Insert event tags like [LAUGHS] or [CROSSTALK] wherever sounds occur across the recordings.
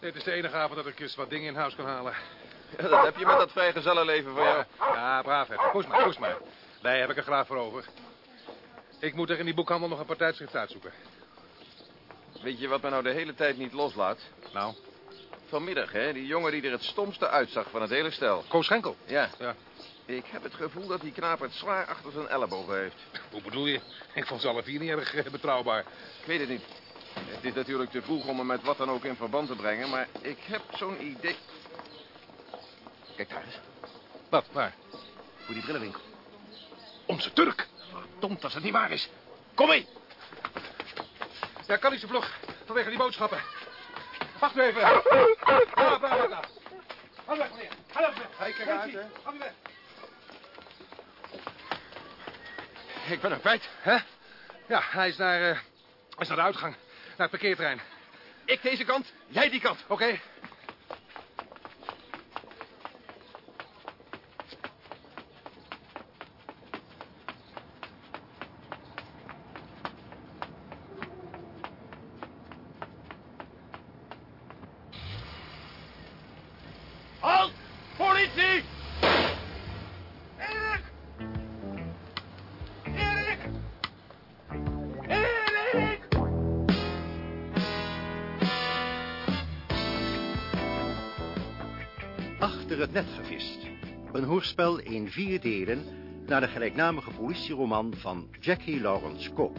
Dit is de enige avond dat ik eens wat dingen in huis kan halen. Ja, dat heb je met dat vrijgezellenleven van jou. Ja, braaf, hè. Koes maar, koes maar. Daar heb ik er graag voor over. Ik moet er in die boekhandel nog een paar tijdschrift uitzoeken. Weet je wat me nou de hele tijd niet loslaat? Nou, Vanmiddag, hè, die jongen die er het stomste uitzag van het hele stel. Koos Schenkel. Ja, Ja. ik heb het gevoel dat die knaap het zwaar achter zijn ellebogen heeft. Hoe bedoel je? Ik vond ze alle vier niet erg eh, betrouwbaar. Ik weet het niet. Het is natuurlijk te vroeg om hem met wat dan ook in verband te brengen, maar ik heb zo'n idee... Kijk daar eens, Wat, waar? voor die brillenwinkel. Onze Turk. Verdomd als het niet waar is. Kom mee! Ja, kan niet zo vlug. Vanwege die boodschappen. Wacht nu even. Ja. Ga weg, meneer. Ga weg. Hij kijkt uit, hè? Ga weg. Ik ben hem kwijt. Hè? Ja, hij is naar, eh, hij is naar de uitgang. Naar het parkeerterrein. Ik deze kant, jij die kant. Oké. In vier delen naar de gelijknamige politieroman van Jackie Lawrence Koop.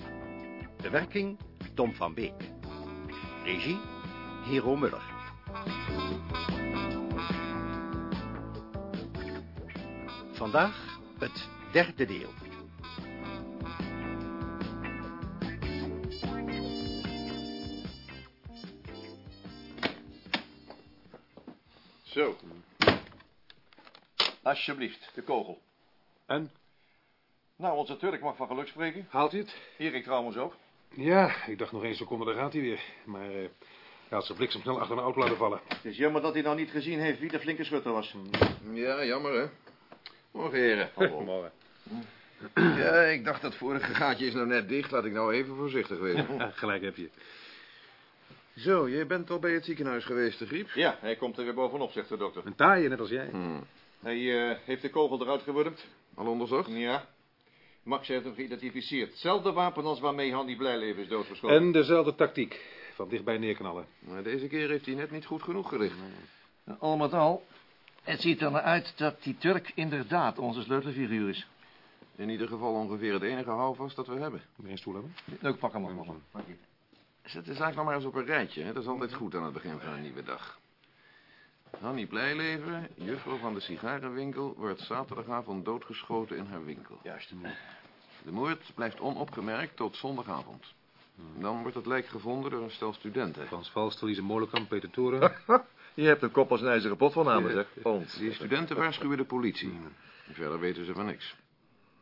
Bewerking Tom van Beek. Regie Hero Muller. Vandaag het derde deel. Zo. Alsjeblieft, de kogel. En? Nou, onze Turk mag van geluk spreken. Haalt hij het? Erik trouwens ook. Ja, ik dacht nog één seconde, daar gaat hij weer. Maar eh, hij had zijn bliksem snel achter een auto laten vallen. Het is jammer dat hij nou niet gezien heeft wie de flinke schutter was. Ja, jammer hè. Morgen, heren. [LAUGHS] Mooi. Ja, ik dacht dat vorige gaatje is nou net dicht. Laat ik nou even voorzichtig wezen. [LAUGHS] Gelijk heb je. Zo, jij bent al bij het ziekenhuis geweest, de griep? Ja, hij komt er weer bovenop, zegt de dokter. Een taaie, net als jij. Hmm. Hij eh, heeft de kogel eruit gewurmd. Al onderzocht? Ja. Max heeft hem geïdentificeerd. Hetzelfde wapen als waarmee Handy Blijleven is doodgeschoten. En dezelfde tactiek. Van dichtbij neerknallen. Maar deze keer heeft hij net niet goed genoeg gericht. Al met al, het ziet er naar uit dat die Turk inderdaad onze sleutelfiguur is. In ieder geval ongeveer het enige houvast dat we hebben. Geen stoel hebben? Leuk, pak hem op. man. Zet de zaak nog maar eens op een rijtje. Hè? Dat is altijd goed aan het begin van een nieuwe dag. Hannie Blijleven, juffrouw van de sigarenwinkel... wordt zaterdagavond doodgeschoten in haar winkel. Juist. De moord blijft onopgemerkt tot zondagavond. Dan wordt het lijk gevonden door een stel studenten. Frans Valstel, Lise Molenkamp, Peter Toren. [LAUGHS] Je hebt een kop als een ijzeren pot van namen, zeg. Ons. Die studenten waarschuwen de politie. Verder weten ze van niks.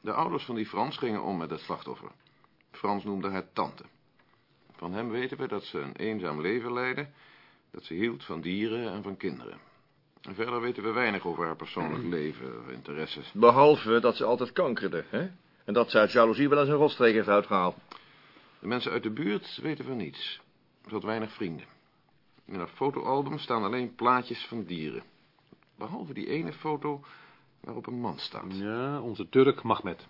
De ouders van die Frans gingen om met het slachtoffer. Frans noemde haar tante. Van hem weten we dat ze een eenzaam leven leidde... dat ze hield van dieren en van kinderen. En verder weten we weinig over haar persoonlijk [CLEARS THROAT] leven of interesses. Behalve dat ze altijd kankerde, hè? En dat ze uit jaloezie wel eens een rotstreek heeft uitgehaald. De mensen uit de buurt weten van niets. Ze had weinig vrienden. In haar fotoalbum staan alleen plaatjes van dieren. Behalve die ene foto waarop een man staat. Ja, onze Turk Mahmed.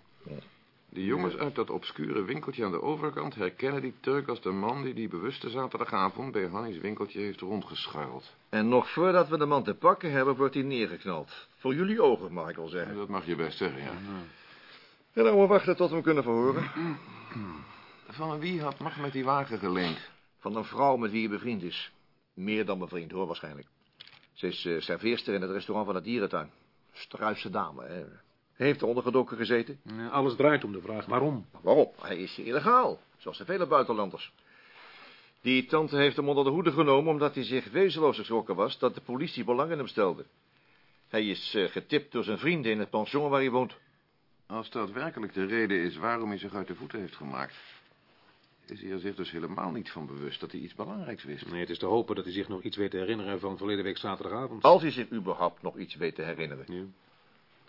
De jongens uit dat obscure winkeltje aan de overkant herkennen die Turk als de man die die bewuste zaterdagavond bij Hannies winkeltje heeft rondgescharreld. En nog voordat we de man te pakken hebben, wordt hij neergeknald. Voor jullie ogen, mag ik wel zeggen. Dat mag je best zeggen, ja. En dan we wachten tot we hem kunnen verhoren. Van wie had Mahmed die wagen geleend? Van een vrouw met wie hij bevriend is. Meer dan bevriend, hoor, waarschijnlijk. Ze is eh, serveerster in het restaurant van de dierentuin. Struise dame, hè. Heeft er ondergedoken gezeten. Ja, alles draait om de vraag waarom. Waarom? Hij is illegaal, zoals de vele buitenlanders. Die tante heeft hem onder de hoede genomen omdat hij zich wezenloos geschrokken was dat de politie belang in hem stelde. Hij is eh, getipt door zijn vrienden in het pension waar hij woont. Als dat werkelijk de reden is waarom hij zich uit de voeten heeft gemaakt... is hij er zich dus helemaal niet van bewust dat hij iets belangrijks wist. Nee, het is te hopen dat hij zich nog iets weet te herinneren van verleden week zaterdagavond. Als hij zich überhaupt nog iets weet te herinneren. Ja.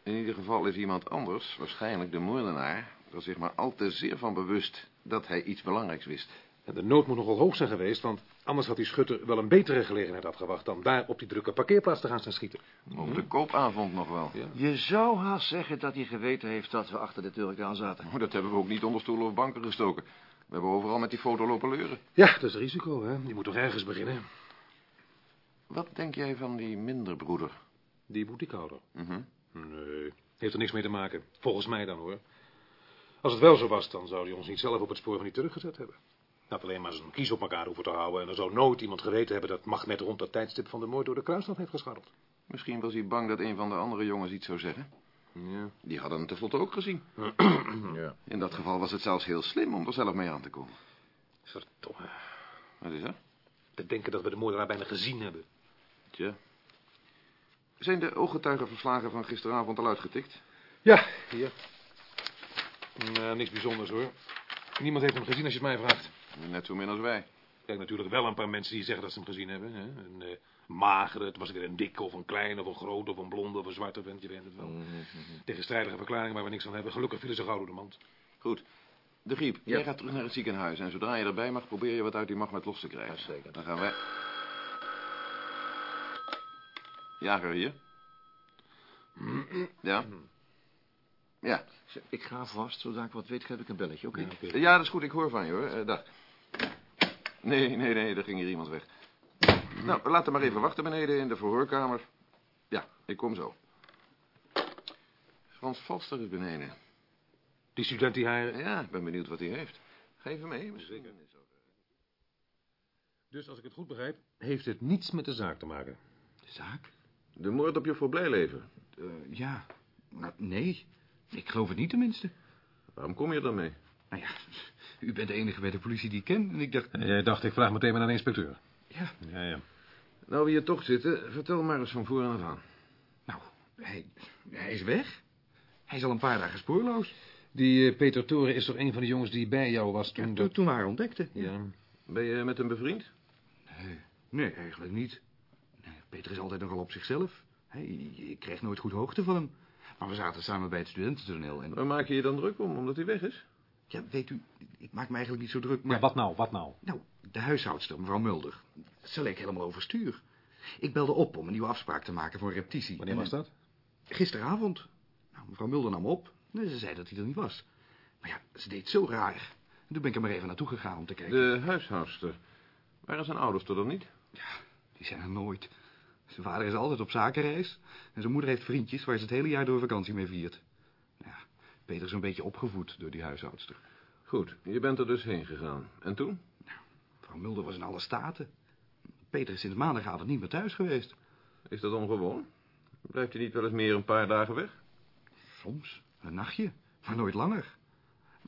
In ieder geval is iemand anders, waarschijnlijk de moordenaar... er zich maar al te zeer van bewust dat hij iets belangrijks wist. En de nood moet nogal hoog zijn geweest, want Anders had die schutter wel een betere gelegenheid afgewacht... dan daar op die drukke parkeerplaats te gaan staan schieten. Op de koopavond nog wel. Ja. Je zou haast zeggen dat hij geweten heeft dat we achter de Turk aan zaten. Oh, dat hebben we ook niet onder stoelen of banken gestoken. We hebben overal met die foto lopen leuren. Ja, dat is risico, hè. Je moet toch ergens beginnen. Wat denk jij van die minderbroeder? Die boutiquehouder. Mhm. Nee, heeft er niks mee te maken. Volgens mij dan, hoor. Als het wel zo was, dan zou hij ons niet zelf op het spoor van die Turk gezet hebben. Had alleen maar zijn kies op elkaar hoeven te houden... en er zou nooit iemand geweten hebben dat Magnet rond dat tijdstip van de moord door de kruisland heeft gescharreld. Misschien was hij bang dat een van de andere jongens iets zou zeggen. Ja. Die hadden hem tenslotte ook gezien. [CLEARS THROAT] Ja. In dat geval was het zelfs heel slim om er zelf mee aan te komen. Verdomme. Wat is dat? Te denken dat we de moordenaar bijna gezien hebben. Tja. Zijn de ooggetuigenverslagen van gisteravond al uitgetikt? Ja, hier. Nou, niks bijzonders, hoor. Niemand heeft hem gezien als je het mij vraagt. Net zo min als wij. Kijk, natuurlijk wel een paar mensen die zeggen dat ze hem gezien hebben. Hè? Een eh, magere, het was weer een dikke of een kleine of een grote of een blonde of een zwarte vent, je weet het wel. Tegenstrijdige verklaringen waar we niks aan hebben. Gelukkig vielen ze gauw door de mand. Goed. De Griep, jij gaat terug naar het ziekenhuis. En zodra je erbij mag, probeer je wat uit die magnet los te krijgen. zeker. Dan gaan wij... Jager hier. Ja? Ja. Ik ga vast, zodra ik wat weet, geef ik een belletje, oké? Ja, dat is goed. Ik hoor van je, hoor. Eh, dag. Nee, nee, nee. Er ging hier iemand weg. Nou, laat hem maar even wachten beneden in de verhoorkamer. Ja, ik kom zo. Frans Valster is beneden. Die student die hij... Ja, ik ben benieuwd wat hij heeft. Ga even mee. Misschien. Dus als ik het goed begrijp, heeft het niets met de zaak te maken. Zaak? De moord op juffrouw Blijleven. Eh, ja. Nou, nee. Ik geloof het niet tenminste. Waarom kom je er dan mee? Nou ja, u bent de enige bij de politie die ik ken. En ik dacht... En jij dacht, ik vraag meteen maar naar de inspecteur. Ja, Ja, ja. Nou, we hier toch zitten, vertel maar eens van voor en af aan. nou, hij, hij is weg. Hij is al een paar dagen spoorloos. Die eh, Peter Toren is toch een van de jongens die bij jou was toen... Toen, dat... toen we haar ontdekten. Ja. Ben je met hem bevriend? Nee, nee, eigenlijk niet. Nee, Peter is altijd nogal op zichzelf. Hij, ik kreeg nooit goed hoogte van hem. Maar we zaten samen bij het studententoneel en... Waar maak je je dan druk om, omdat hij weg is? Ja, weet u, ik maak me eigenlijk niet zo druk, maar... Ja, wat nou, wat nou? Nou, de huishoudster, mevrouw Mulder. Ze leek helemaal overstuur. Ik belde op om een nieuwe afspraak te maken voor een repetitie. Wanneer En, was dat? Gisteravond. Nou, mevrouw Mulder nam op. En ze zei dat hij er niet was. Maar ja, ze deed zo raar. En toen ben ik er maar even naartoe gegaan om te kijken. De huishoudster. Waren zijn ouders er dan niet? Die zijn er nooit. Zijn vader is altijd op zakenreis. En zijn moeder heeft vriendjes waar ze het hele jaar door vakantie mee viert. Ja, Peter is een beetje opgevoed door die huishoudster. Goed, je bent er dus heen gegaan. En toen? Mevrouw Mulder was in alle staten. Peter is sinds maandagavond niet meer thuis geweest. Is dat ongewoon? Blijft hij niet wel eens meer een paar dagen weg? Soms, een nachtje, maar nooit langer.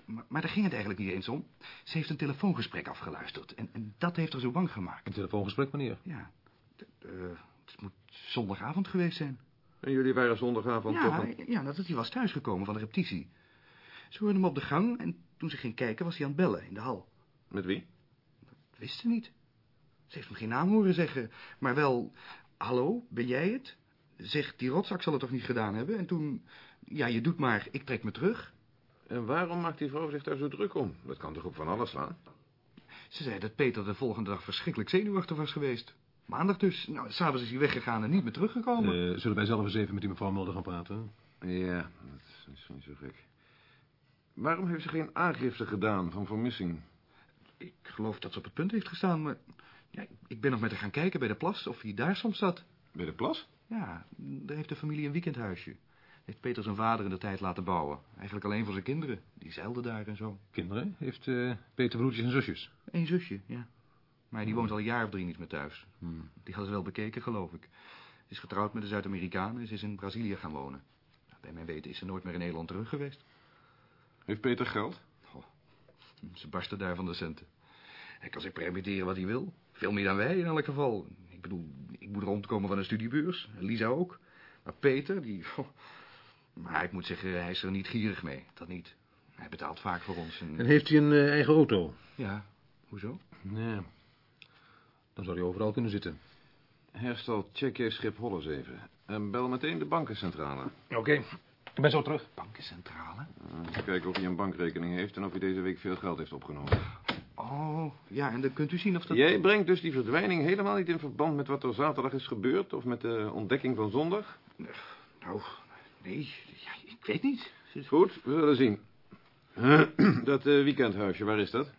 Maar, maar daar ging het eigenlijk niet eens om. Ze heeft een telefoongesprek afgeluisterd en, en dat heeft haar zo bang gemaakt. Een telefoongesprek, wanneer? Ja, d- eh, het moet zondagavond geweest zijn. En jullie waren zondagavond toch... Ja, ja, nadat hij was thuisgekomen van de repetitie. Ze hoorden hem op de gang en toen ze ging kijken was hij aan het bellen in de hal. Met wie? Wist ze niet. Ze heeft hem geen naam horen zeggen, maar wel... Hallo, ben jij het? Zeg, die rotzak zal het toch niet gedaan hebben? En toen... Ja, je doet maar, ik trek me terug. En waarom maakt die vrouw zich daar zo druk om? Dat kan toch op van alles slaan? Ze zei dat Peter de volgende dag verschrikkelijk zenuwachtig was geweest. Maandag dus. Nou, s'avonds is hij weggegaan en niet meer teruggekomen. Eh, zullen wij zelf eens even met die mevrouw Mulder gaan praten? Ja, dat is niet zo gek. Waarom heeft ze geen aangifte gedaan van vermissing? Ik geloof dat ze op het punt heeft gestaan, maar... Ja, ik ben nog met haar gaan kijken bij de plas of hij daar soms zat. Bij de plas? Ja, daar heeft de familie een weekendhuisje. Heeft Peter zijn vader in de tijd laten bouwen. Eigenlijk alleen voor zijn kinderen. Die zeilden daar en zo. Kinderen? Heeft eh, Peter broertjes en zusjes? Eén zusje, ja. Maar die woont al een jaar of drie niet meer thuis. Die had ze wel bekeken, geloof ik. Ze is getrouwd met een Zuid-Amerikaan en ze is in Brazilië gaan wonen. Bij mijn weten is ze nooit meer in Nederland terug geweest. Heeft Peter geld? Ze barsten daar van de centen. Hij kan zich permitteren wat hij wil. Veel meer dan wij in elk geval. Ik bedoel, ik moet rondkomen van een studiebeurs. Lisa ook. Maar Peter, die... Maar ik moet zeggen, hij is er niet gierig mee. Dat niet. Hij betaalt vaak voor ons. En... En heeft hij een eh, eigen auto? Ja, hoezo? Nee. Dan zou hij overal kunnen zitten. Herstel, check je Schiphol eens even. En bel meteen de bankencentrale. Oké, ik ben zo terug. Bankencentrale? Uh, kijken of hij een bankrekening heeft en of hij deze week veel geld heeft opgenomen. Oh, ja, en dan kunt u zien of dat... Jij brengt dus die verdwijning helemaal niet in verband met wat er zaterdag is gebeurd... of met de ontdekking van zondag? Nou, nee, ja, ik weet niet. Goed, we zullen zien. [CLEARS THROAT] dat eh, weekendhuisje, waar is dat?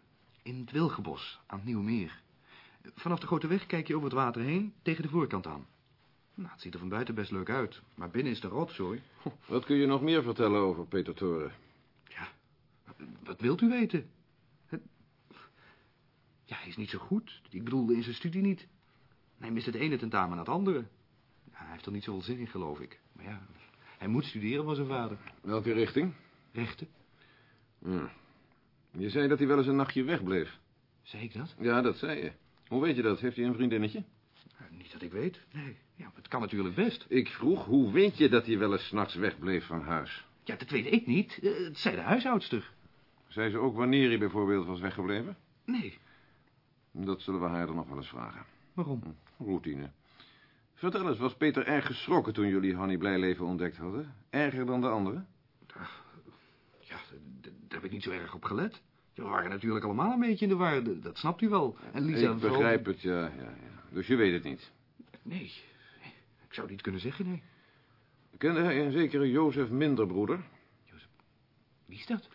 In het Wilgenbos, aan het Nieuwmeer. Vanaf de grote weg kijk je over het water heen, tegen de voorkant aan. Nou, het ziet er van buiten best leuk uit, maar binnen is de rotzooi. Wat kun je nog meer vertellen over Peter Toren? Ja, wat wilt u weten? Ja, hij is niet zo goed. Ik bedoel, in zijn studie niet. Hij mist het ene tentamen na het andere. Ja, hij heeft er niet zoveel zin in, geloof ik. Maar ja, hij moet studeren van zijn vader. Welke richting? Rechten? Hm. Je zei dat hij wel eens een nachtje wegbleef. Zei ik dat? Ja, dat zei je. Hoe weet je dat? Heeft hij een vriendinnetje? Ja, niet dat ik weet. Nee, ja, maar het kan natuurlijk best. Ik vroeg, hoe weet je dat hij wel eens nachts wegbleef van huis? Ja, dat weet ik niet. Eh, Het zei de huishoudster. Zei ze ook wanneer hij bijvoorbeeld was weggebleven? Nee, Dat zullen we haar dan nog wel eens vragen. waarom? Routine. Vertel eens, was Peter erg geschrokken toen jullie Hanny Blijleven ontdekt hadden? Erger dan de anderen? Ja, d- d- daar heb ik niet zo erg op gelet. We waren natuurlijk allemaal een beetje in de war, dat snapt u wel. En Lisa... Ik begrijp het, ja, ja, ja. Dus je weet het niet. Nee, ik zou het niet kunnen zeggen, nee. Kende hij een zekere Jozef Minderbroeder? Wie is dat?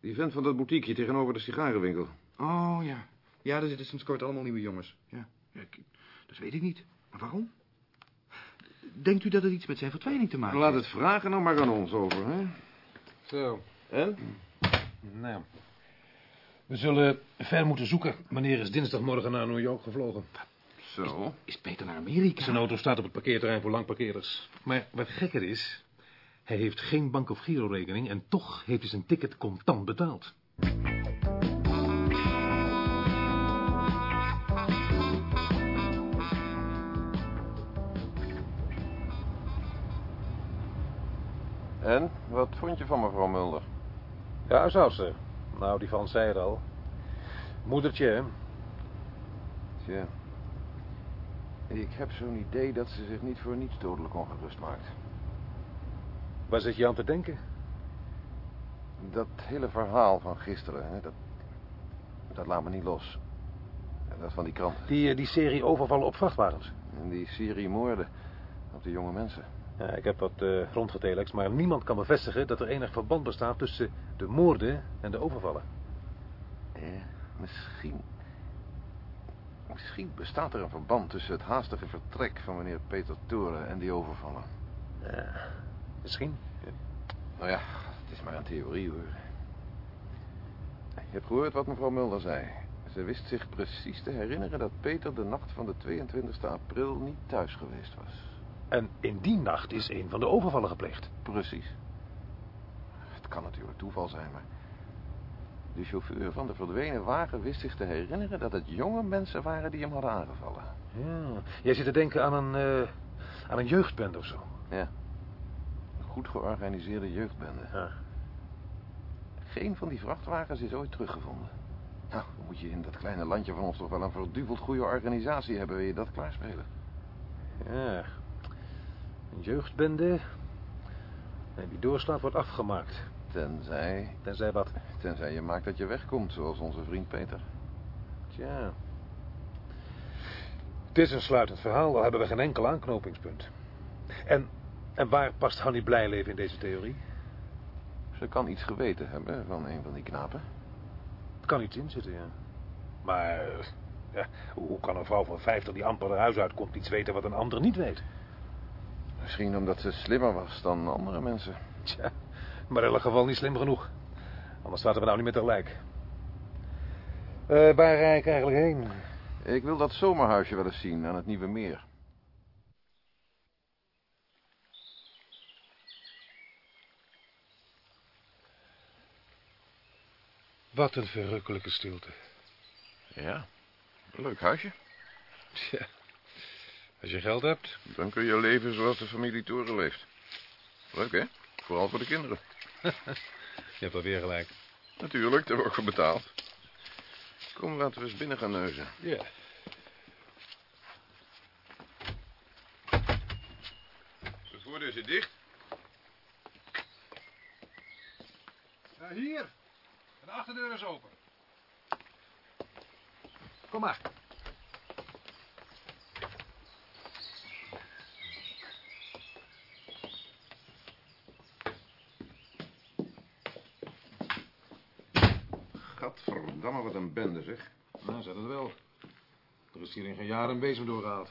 Die vent van dat boutiqueje tegenover de sigarenwinkel. Oh, ja. Ja, daar zitten sinds kort allemaal nieuwe jongens. Ja, ja ik- dat weet ik niet. Maar waarom? Denkt u dat het iets met zijn verdwijning te maken Laat heeft? het vragen nou maar aan ons over, hè? Zo, En? nou. We zullen ver moeten zoeken. Meneer is dinsdagmorgen naar New York gevlogen. Zo. Is Peter naar Amerika? Zijn auto staat op het parkeerterrein voor langparkeerders. Maar wat gekker is, hij heeft geen bank- of girorekening... en toch heeft hij zijn ticket contant betaald. En? Wat vond je van mevrouw Mulder? Ja, zou ze. Nou, die van zei het al. Moedertje, hè? Tja. Ik heb zo'n idee dat ze zich niet voor niets dodelijk ongerust maakt. Waar zit je aan te denken? Dat hele verhaal van gisteren, hè, dat, dat laat me niet los. Dat van die krant. Die, eh, die serie overvallen op vrachtwagens. En die serie moorden op de jonge mensen. Ja, ik heb wat uh, rondgetelext, maar niemand kan bevestigen dat er enig verband bestaat tussen de moorden en de overvallen. Eh, misschien... Misschien bestaat er een verband tussen het haastige vertrek van meneer Peter Toren en die overvallen. Ja, misschien. Nou ja, het is maar een theorie hoor. Je hebt gehoord wat mevrouw Mulder zei. Ze wist zich precies te herinneren dat Peter de nacht van de 22e april niet thuis geweest was. En in die nacht is een van de overvallen gepleegd. Precies. Het kan natuurlijk toeval zijn, maar... De chauffeur van de verdwenen wagen wist zich te herinneren dat het jonge mensen waren die hem hadden aangevallen. Ja, jij zit te denken aan een, uh, aan een jeugdband of zo. Ja. Een goed georganiseerde jeugdbende. Ja. Geen van die vrachtwagens is ooit teruggevonden. Nou, dan moet je in dat kleine landje van ons toch wel een verduveld goede organisatie hebben, wil je dat klaarspelen? Ja, een jeugdbende. En die doorslaat wordt afgemaakt. Tenzij... Tenzij wat? Tenzij je maakt dat je wegkomt, zoals onze vriend Peter. Tja. Het is een sluitend verhaal, al hebben we geen enkel aanknopingspunt. En, en waar past Hanny Blijleven in deze theorie? Ze kan iets geweten hebben van een van die knapen. Het kan iets in zitten, ja. Maar, ja, hoe kan een vrouw van 50 die amper naar huis uitkomt iets weten wat een ander niet weet? Misschien omdat ze slimmer was dan andere mensen. Tja, maar in elk geval niet slim genoeg. Anders zaten we nou niet meer tegelijk. Uh, waar rijd ik eigenlijk heen? Ik wil dat zomerhuisje wel eens zien aan het Nieuwe Meer. Wat een verrukkelijke stilte. Ja, leuk huisje. Tja, als je geld hebt... Dan kun je leven zoals de familie Toren leeft. Leuk, hè? Vooral voor de kinderen. [LAUGHS] je hebt wel weer gelijk. Natuurlijk, daar wordt voor betaald. Kom, laten we eens binnen gaan neuzen. Ja. De voordeur zit dicht. Ja, hier. De achterdeur is open. kom maar. Gadverdamme, wat een bende, zeg. Nou, zet het wel. Er is hier in geen jaar een bezem doorgehaald.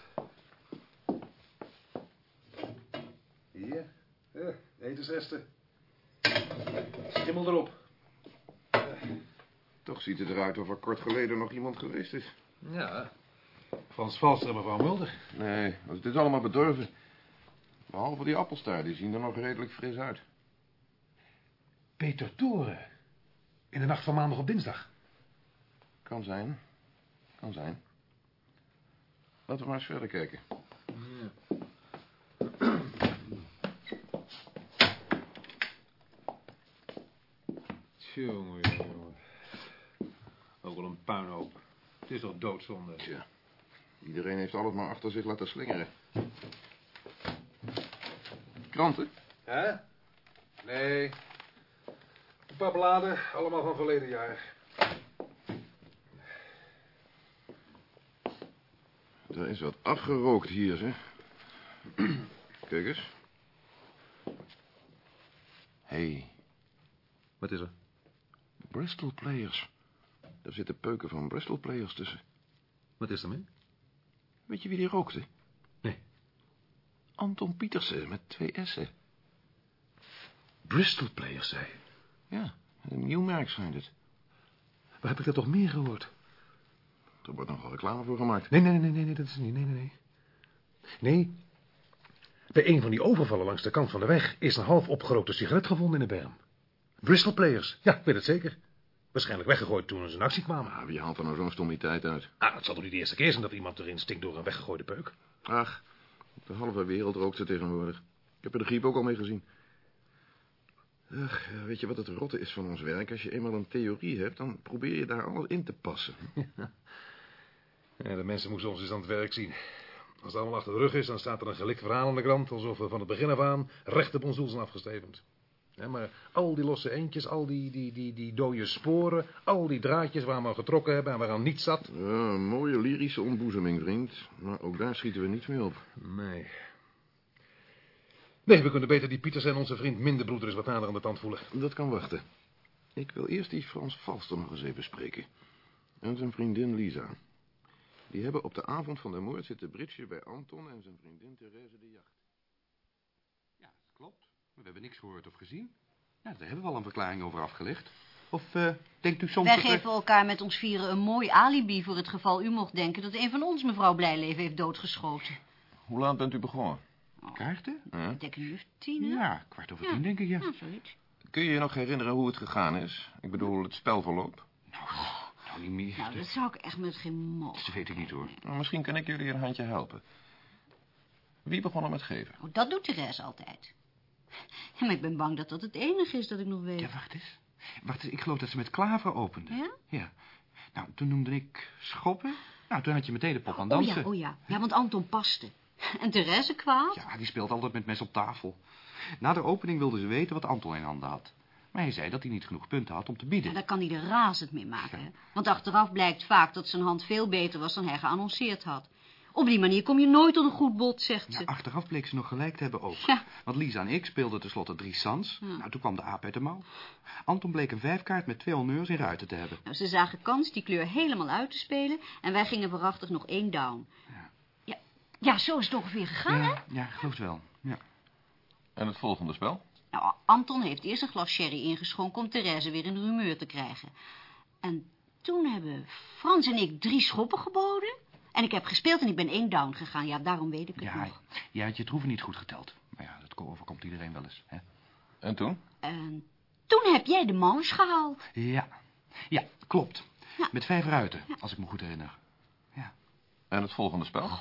Hier, ja, etensresten. Schimmel erop. Toch ziet het eruit of er kort geleden nog iemand geweest is. Ja. Frans Valster en mevrouw Mulder. Nee, het is allemaal bedorven. Behalve die appelstaar, die zien er nog redelijk fris uit. Peter Toren. In de nacht van maandag op dinsdag. Kan zijn. Kan zijn. Laten we maar eens verder kijken. Jongen, jongen, jongen. Ook wel een puinhoop. Het is toch doodzonde. Tja, iedereen heeft alles maar achter zich laten slingeren. Kranten? Hè? Nee. Een paar bladen, allemaal van verleden jaar. Er is wat afgerookt hier, zeg. Kijk eens. Hé, hey, Wat is er? Bristol Players. Daar zitten peuken van Bristol Players tussen. Wat is er mee? Weet je wie die rookte? Nee. Anton Pietersen met twee S'en. Bristol Players, zei je. Ja, een nieuw merk schijnt het. Waar heb ik dat toch meer gehoord? Er wordt nogal reclame voor gemaakt. Nee, nee, nee, nee, nee, dat is niet. Nee, nee, nee. Nee. Bij een van die overvallen langs de kant van de weg is een half opgerookte sigaret gevonden in de berm. Bristol Players. Ja, ik weet het zeker. Waarschijnlijk weggegooid toen ze in actie kwamen. Maar wie haalt er nou zo'n stommiteit uit? Ah, het zal toch niet de eerste keer zijn dat iemand erin stinkt door een weggegooide peuk? Ach, de halve wereld rookt ze tegenwoordig. Ik heb er de griep ook al mee gezien. Ach, weet je wat het rotte is van ons werk? Als je eenmaal een theorie hebt, dan probeer je daar alles in te passen. Ja, [LAUGHS] de mensen moeten ons eens aan het werk zien. Als het allemaal achter de rug is, dan staat er een gelikt verhaal aan de krant... alsof we van het begin af aan recht op ons doel zijn afgestevend. Ja, maar al die losse eendjes, al die, die, die, die dode sporen... al die draadjes waar we aan getrokken hebben en waaraan niets zat... Ja, een mooie lyrische ontboezeming, vriend. Maar ook daar schieten we niets mee op. Nee. Nee, we kunnen beter die Pieters en onze vriend Minderbroeder eens wat nader aan de tand voelen. Dat kan wachten. Ik wil eerst die Frans Valster nog eens even spreken. En zijn vriendin Lisa. Die hebben op de avond van de moord zitten bridgen bij Anton en zijn vriendin Therese de Jacht. Ja, dat klopt. We hebben niks gehoord of gezien. Ja, daar hebben we al een verklaring over afgelegd. Of eh, denkt u soms... Wij we- geven elkaar met ons vieren een mooi alibi voor het geval u mocht denken dat een van ons mevrouw Blijleven heeft doodgeschoten. Hoe laat bent u begonnen? Kaarten? Huh? Ik denk een uur tien, hè? Ja, kwart over Ja. tien, denk ik, ja. Nou, zoiets. Kun je je nog herinneren hoe het gegaan is? Ik bedoel, het spelverloop. Nou, niet meer. Nou, dat zou ik echt met geen mol. Dat weet ik niet, hoor. Nou, misschien kan ik jullie een handje helpen. Wie begon er met geven? Oh, dat doet Therese altijd. Ja, maar ik ben bang dat dat het enige is dat ik nog weet. Ja, wacht eens. Wacht eens, ik geloof dat ze met klaver opende. Ja? Ja. Nou, toen noemde ik schoppen. Nou, toen had je meteen de pop aan Oh dansen. ja, oh ja. Ja, want Anton paste. En Therese kwaad? Ja, die speelt altijd met mes op tafel. Na de opening wilde ze weten wat Anton in handen had. Maar hij zei dat hij niet genoeg punten had om te Ja, bieden. daar kan hij er razend mee maken. Want achteraf blijkt vaak dat zijn hand veel beter was dan hij geannonceerd had. Op die manier kom je nooit tot een goed bod, zegt ze. Ja, achteraf bleek ze nog gelijk te hebben ook. Ja. Want Lisa en ik speelden tenslotte drie sans. Nou, toen kwam de aap uit de mouw. Anton bleek een vijfkaart met twee honneurs in ruiten te hebben. Nou, ze zagen kans die kleur helemaal uit te spelen... en wij gingen waarachtig nog één down. Ja, ja zo is het ongeveer gegaan, hè? Ja, ja, ik geloof het wel. Ja. En het volgende spel? Nou, Anton heeft eerst een glas sherry ingeschonken... om Therese weer in de humeur te krijgen. En toen hebben Frans en ik drie schoppen geboden... en ik heb gespeeld en ik ben één down gegaan. Ja, daarom weet ik het Ja, nog. jij had je troeven niet goed geteld. Maar ja, dat overkomt iedereen wel eens. Hè? En toen? En toen heb jij de manche gehaald. Ja, ja, klopt. Ja. Met vijf ruiten, als ik me goed herinner. En het volgende spel? Nou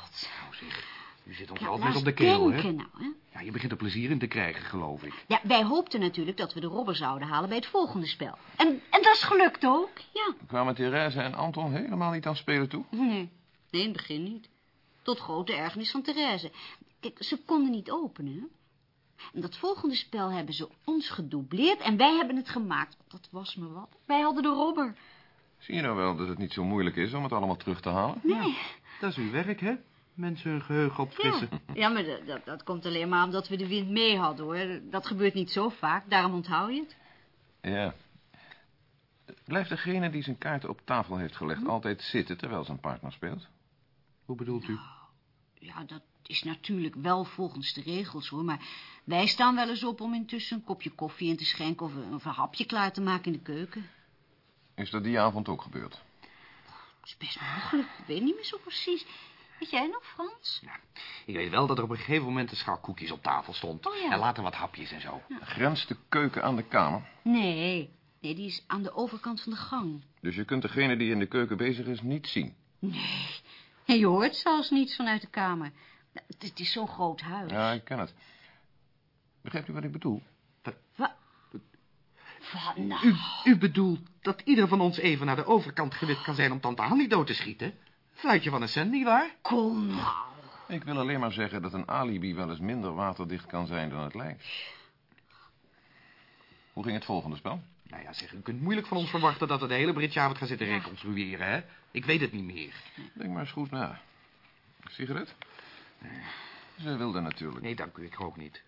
zeg, je zit ons altijd op de keel, hè? nou, hè? Ja, je begint er plezier in te krijgen, geloof ik. Ja, wij hoopten natuurlijk dat we de robber zouden halen bij het volgende spel. En, en dat is gelukt ook, ja. Kwamen Therese en Anton helemaal niet aan spelen toe? Nee, nee, in het begin niet. Tot grote ergernis van Therese. Kijk, ze konden niet openen. En dat volgende spel hebben ze ons gedoubleerd en wij hebben het gemaakt. Dat was me wat. Wij hadden de robber. Zie je nou wel dat het niet zo moeilijk is om het allemaal terug te halen? Nee. Dat is uw werk, hè? Mensen hun geheugen opfrissen. Ja, maar dat, dat, dat komt alleen maar omdat we de wind mee hadden, hoor. Dat gebeurt niet zo vaak, daarom onthoud je het. Ja. Blijft degene die zijn kaarten op tafel heeft gelegd altijd zitten terwijl zijn partner speelt? Hoe bedoelt u? Ja, dat is natuurlijk wel volgens de regels, hoor. Maar wij staan wel eens op om intussen een kopje koffie in te schenken... of een, of een hapje klaar te maken in de keuken. Is dat die avond ook gebeurd? Dat is best mogelijk, ik weet niet meer zo precies. Weet jij nog, Frans? Ik weet wel dat er op een gegeven moment een schaal koekjes op tafel stond. Oh, ja. En later wat hapjes en zo. Grenst de keuken aan de kamer? Nee, nee, die is aan de overkant van de gang. Dus je kunt degene die in de keuken bezig is niet zien. Nee, en je hoort zelfs niets vanuit de kamer. Het, het is zo'n groot huis. Ja, ik ken het. Begrijpt u wat ik bedoel? Wat? Wat nou? U, u bedoelt dat ieder van ons even naar de overkant gewit kan zijn om tante Hannie dood te schieten? Fluitje van een cent, nietwaar? Kom nou. Ik wil alleen maar zeggen dat een alibi wel eens minder waterdicht kan zijn dan het lijkt. Hoe ging het volgende spel? Nou ja, zeg, u kunt moeilijk van ons verwachten dat we de hele Britjavond gaan zitten reconstrueren, hè? Ik weet het niet meer. Denk maar eens goed na. Sigaret? Ze wilde natuurlijk. Nee, dank u, ik ook niet.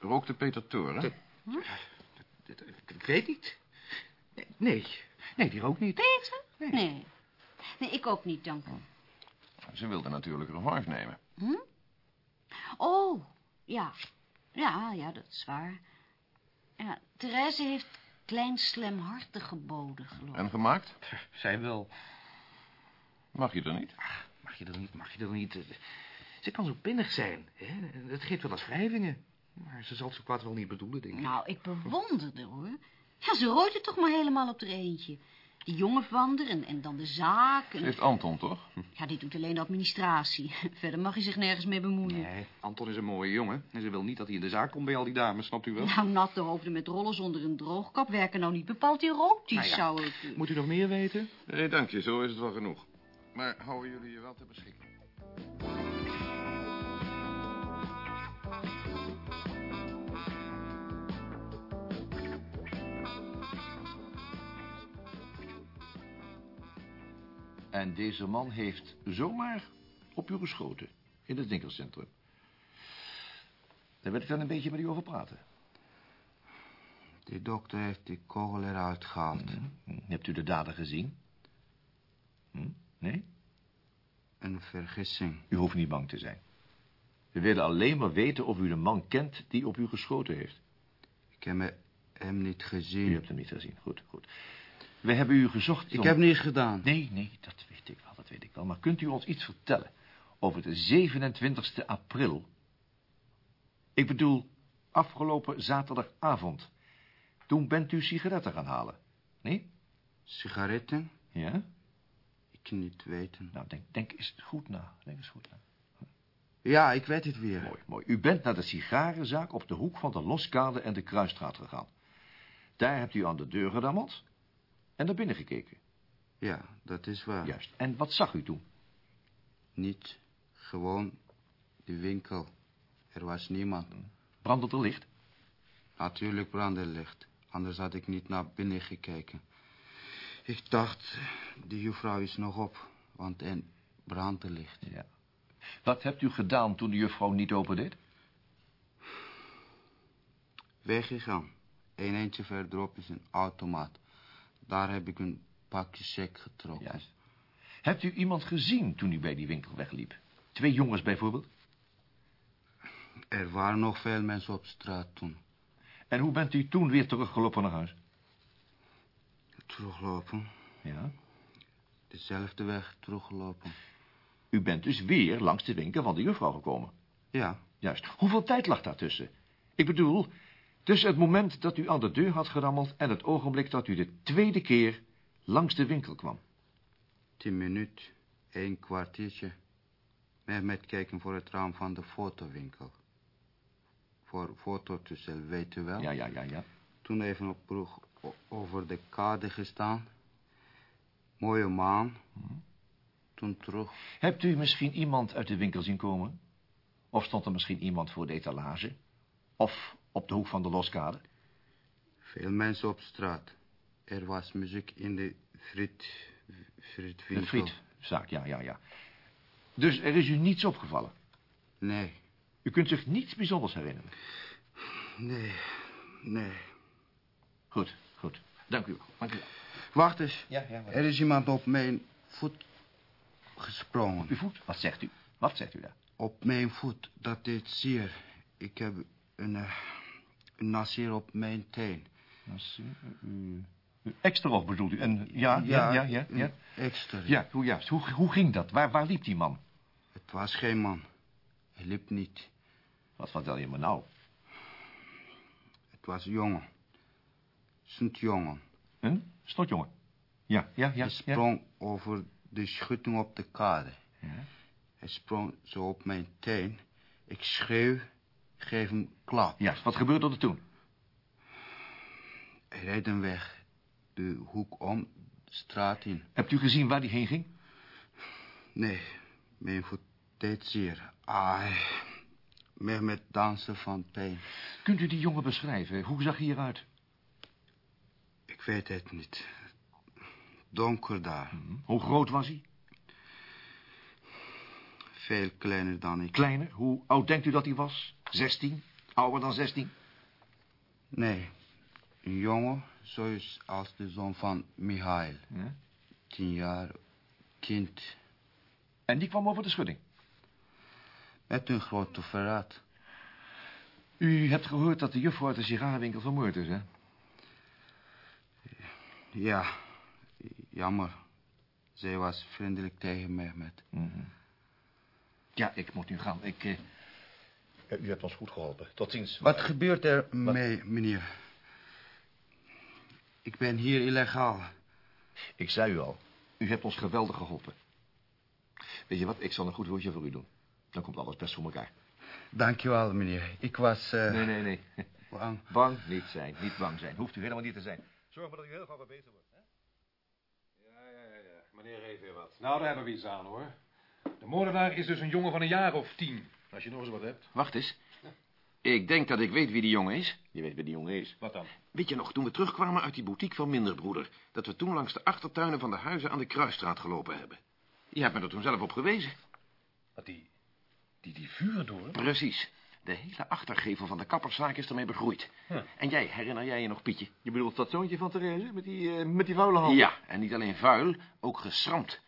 Rookte Peter Toren? Dit- Ik, ik weet niet. Nee, nee, die ook niet. Peter? Nee. Nee. Nee, ik ook niet, dank u. Ze wilde natuurlijk revanche nemen. Oh, ja. Ja, ja, dat is waar. Ja, Therese heeft klein slemhartig geboden, geloof ik. En gemaakt? [LAUGHS] Zij wel. Mag je er niet? Mag je er niet, mag je er niet. Ze kan zo pinnig zijn, hè? Het geeft wel eens wrijvingen. Maar ze zal het zo kwaad wel niet bedoelen, denk ik. Nou, ik bewonderde, hoor. Ja, ze rooit het toch maar helemaal op er eentje. Die jongen van haar en, en dan de zaak. Ze En... heeft Anton, toch? Ja, die doet alleen de administratie. [LAUGHS] Verder mag hij zich nergens mee bemoeien. Nee, Anton is een mooie jongen. En ze wil niet dat hij in de zaak komt bij al die dames, snapt u wel? Nou, natte hoofden met rollen zonder een droogkap werken nou niet bepaald erotisch, Nou ja. zou ik... Moet u nog meer weten? Nee, dank je. Zo is het wel genoeg. Maar houden jullie je wel ter beschikking? En deze man heeft zomaar op u geschoten. In het winkelcentrum. Daar wil ik dan een beetje met u over praten. De dokter heeft die kogel eruit gehaald. Hm, Hebt u de dader gezien? Hm? Nee? Een vergissing. U hoeft niet bang te zijn. We willen alleen maar weten of u de man kent die op u geschoten heeft. Ik heb hem niet U gezien. hebt hem niet gezien. Goed, goed. We hebben u gezocht... Ik om- heb niets gedaan. Nee, nee, dat weet ik wel, dat weet ik wel. Maar kunt u ons iets vertellen over de 27e april? Ik bedoel, afgelopen zaterdagavond. Toen bent u sigaretten gaan halen. Nee? Sigaretten? Ja? Ik niet weten. Nou, denk, denk eens goed na. Denk eens goed na. Ja, ik weet het weer. Mooi, mooi. U bent naar de sigarenzaak op de hoek van de Loskade en de Kruisstraat gegaan. Daar hebt u aan de deur gedammeld en naar binnen gekeken. Ja, dat is waar. Juist. En wat zag u toen? Niet gewoon de winkel. Er was niemand. Brandde er licht? Natuurlijk brandde licht. Anders had ik niet naar binnen gekeken. Ik dacht, de juffrouw is nog op. Want er brandde licht. Ja. Wat hebt u gedaan toen de juffrouw niet opendeed? Weggegaan. Een eentje verderop is een automaat. Daar heb ik een pakje sec getrokken. Juist. Hebt u iemand gezien toen u bij die winkel wegliep? Twee jongens bijvoorbeeld? Er waren nog veel mensen op straat toen. En hoe bent u toen weer teruggelopen naar huis? Teruglopen. Ja. Dezelfde weg teruggelopen. U bent dus weer langs de winkel van de juffrouw gekomen. Ja, Juist. Hoeveel tijd lag daartussen? Ik bedoel, tussen het moment dat u aan de deur had gerammeld... en het ogenblik dat u de tweede keer langs de winkel kwam. tien minuten. Een kwartiertje. Mehmet kijken voor het raam van de fotowinkel. Voor fototoestel, weet u wel? Ja, ja, ja, ja. Toen even op o- over de kade gestaan. Mooie maan. Toen terug. Hebt u misschien iemand uit de winkel zien komen? Of stond er misschien iemand voor de etalage? Of op de hoek van de loskade? Veel mensen op straat. Er was muziek in de De Winkel. frietzaak, ja, ja, ja. Dus er is u niets opgevallen? Nee, U kunt zich niets bijzonders herinneren? nee, nee. Goed, goed. Dank u wel. Dank u. Wacht eens. Ja, ja, Er is iemand op mijn voet gesprongen. Op uw voet? Wat zegt u? Wat zegt u daar? Op mijn voet, dat deed zeer. Ik heb een, eh, een nasseer op mijn teen. U, Extra bedoelt u? En, ja, ja, ja, ja. Ja, ja hoe juist. Hoe, hoe ging dat? Waar, waar liep die man? Het was geen man. Hij liep niet. Wat vertel je me nou? Het was een jongen. Sint jongen. Een slotjongen? Ja, ja, ja. Hij sprong over de schutting op de kade. Ja. Hij sprong zo op mijn teen. Ik schreeuw, geef hem klap. Ja, wat gebeurde er toen? Hij reed hem weg. De hoek om, de straat in. Hebt u gezien waar die heen ging? Nee, mijn voet deed zeer. Ah, meer met dansen van pijn. Kunt u die jongen beschrijven? Hoe zag hij eruit? Ik weet het niet. Donker daar. Hm, Hoe groot was hij? Veel kleiner dan ik. Kleiner? Hoe oud denkt u dat hij was? 16? Ouder dan 16? Nee, een jongen zoals als de zoon van Michael. Ja. Tien jaar, kind. En die kwam over de schudding. Met een grote verraad. U hebt gehoord dat de juffrouw uit de sigarenwinkel vermoord is, hè? Ja, jammer. Zij was vriendelijk tegen mij met. Ja, ik moet nu gaan. Ik, eh, U hebt ons goed geholpen. Tot ziens. Wat gebeurt er mee, meneer? Ik ben hier illegaal. Ik zei u al. U hebt ons geweldig geholpen. Weet je wat? Ik zal een goed woordje voor u doen. Dan komt alles best voor elkaar. Dankjewel, meneer. Ik was eh, Nee, nee, nee. bang. Bang niet zijn. Niet bang zijn. Hoeft u helemaal niet te zijn. Zorg maar dat u heel gauw weer beter wordt. Hè? Ja, ja, ja, ja. Meneer heeft weer wat. Nou, daar hebben we iets aan, hoor. De moordenaar is dus een jongen van een jaar of tien. Als je nog eens wat hebt. Wacht eens. Ik denk dat ik weet wie die jongen is. Je weet wie die jongen is. Wat dan? Weet je nog, toen we terugkwamen uit die boutique van Minderbroeder... dat we toen langs de achtertuinen van de huizen aan de Kruisstraat gelopen hebben? Je hebt me er toen zelf op gewezen. Wat die... Die, die vuren door? Precies. De hele achtergevel van de kapperszaak is ermee begroeid. Huh. En jij, herinner jij je nog, Pietje? Je bedoelt dat zoontje van Therese met die, eh, met die vuile handen? Ja, en niet alleen vuil, ook geschramd.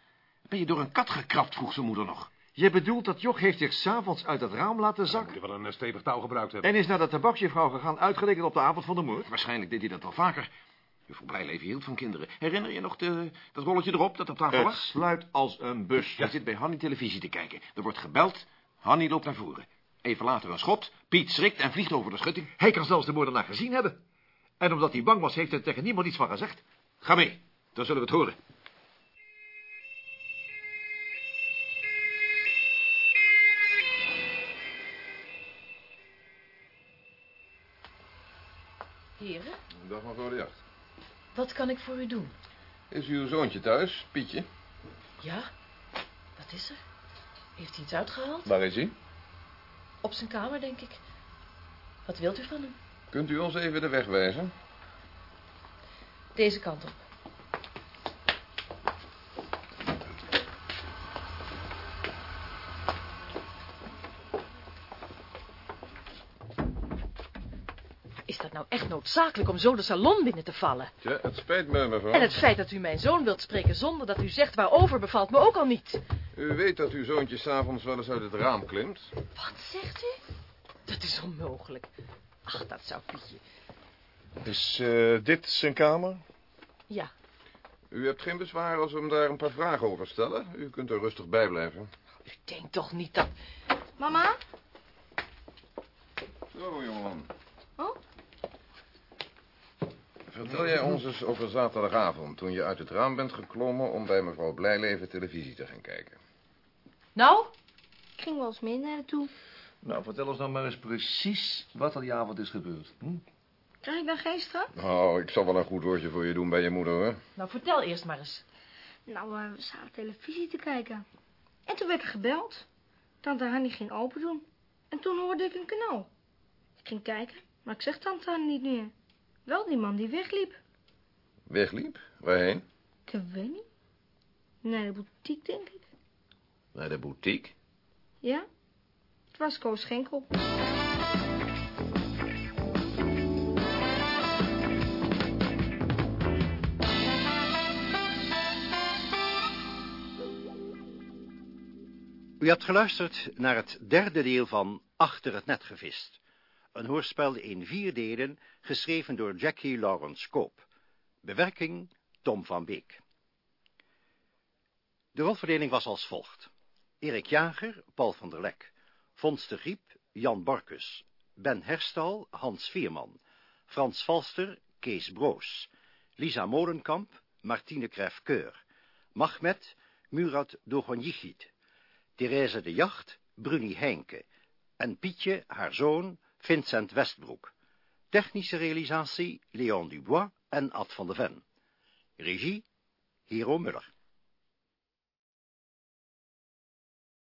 Ben je door een kat gekrapt, vroeg zijn moeder nog. Je bedoelt dat Joch heeft zich s'avonds uit het raam laten zakken... moeten wel een eh, stevig touw gebruikt hebben. en is naar de tabaksjuffrouw gegaan, uitgerekend op de avond van de moord? Waarschijnlijk deed hij dat wel vaker. Juffrouw Blijleven hield van kinderen. Herinner je nog de, dat rolletje erop dat op tafel Het lag? sluit als een bus. Je zit bij Hanny televisie te kijken. Er wordt gebeld. Hanny loopt naar voren. Even later een schot. Piet schrikt en vliegt over de schutting. Hij kan zelfs de moordenaar gezien hebben. En omdat hij bang was, heeft hij tegen niemand iets van gezegd. Ga mee. Dan zullen we het horen. Dag mevrouw de Jacht. Wat kan ik voor u doen? Is uw zoontje thuis, Pietje? Ja? Wat is er? Heeft hij iets uitgehaald? Waar is hij? Op zijn kamer, denk ik. Wat wilt u van hem? Kunt u ons even de weg wijzen? Deze kant op. noodzakelijk om zo de salon binnen te vallen? Tja, het spijt me, mevrouw. En het feit dat u mijn zoon wilt spreken zonder dat u zegt waarover bevalt me ook al niet. U weet dat uw zoontje s'avonds wel eens uit het raam klimt. Wat zegt u? Dat is onmogelijk. Ach, dat zou Pietje. Is eh, dit zijn kamer? Ja, U hebt geen bezwaar als we hem daar een paar vragen over stellen. U kunt er rustig bij blijven. u denkt toch niet dat... Mama? Zo, jongeman. Oh? Vertel jij ons eens over zaterdagavond... toen je uit het raam bent geklommen... om bij mevrouw Blijleven televisie te gaan kijken. Nou? Ik ging wel eens mee naar naartoe. Nou, vertel ons dan maar eens precies wat er die avond is gebeurd. Hm? Krijg ik dan geen straf? Nou, ik zal wel een goed woordje voor je doen bij je moeder, hoor. Nou, vertel eerst maar eens. Nou, eh, we zaten televisie te kijken. En toen werd er gebeld. Tante Hanny ging open doen. En toen hoorde ik een knal. Ik ging kijken, maar ik zeg tante Hanny niet meer. Wel die man die wegliep. Wegliep? Waarheen? Ik weet niet. Naar de boutique, denk ik. Naar de boutique? Ja? Het was Koos Schenkel. U hebt geluisterd naar het derde deel van Achter het net gevist. Een hoorspel in vier delen, geschreven door Jackie Lawrence Koop. Bewerking Tom van Beek. De rolverdeling was als volgt. Erik Jager, Paul van der Lek. Fons de Griep, Jan Barkus. Ben Herstal, Hans Vierman. Frans Valster, Kees Broos. Lisa Molenkamp, Martine Kref-Keur. Mahmet, Murat Dogonjichit. Therese de Jacht, Bruni Heinke. En Pietje, haar zoon, Vincent Westbroek. Technische realisatie, Leon Dubois en Ad van de Ven. Regie, Hero Muller.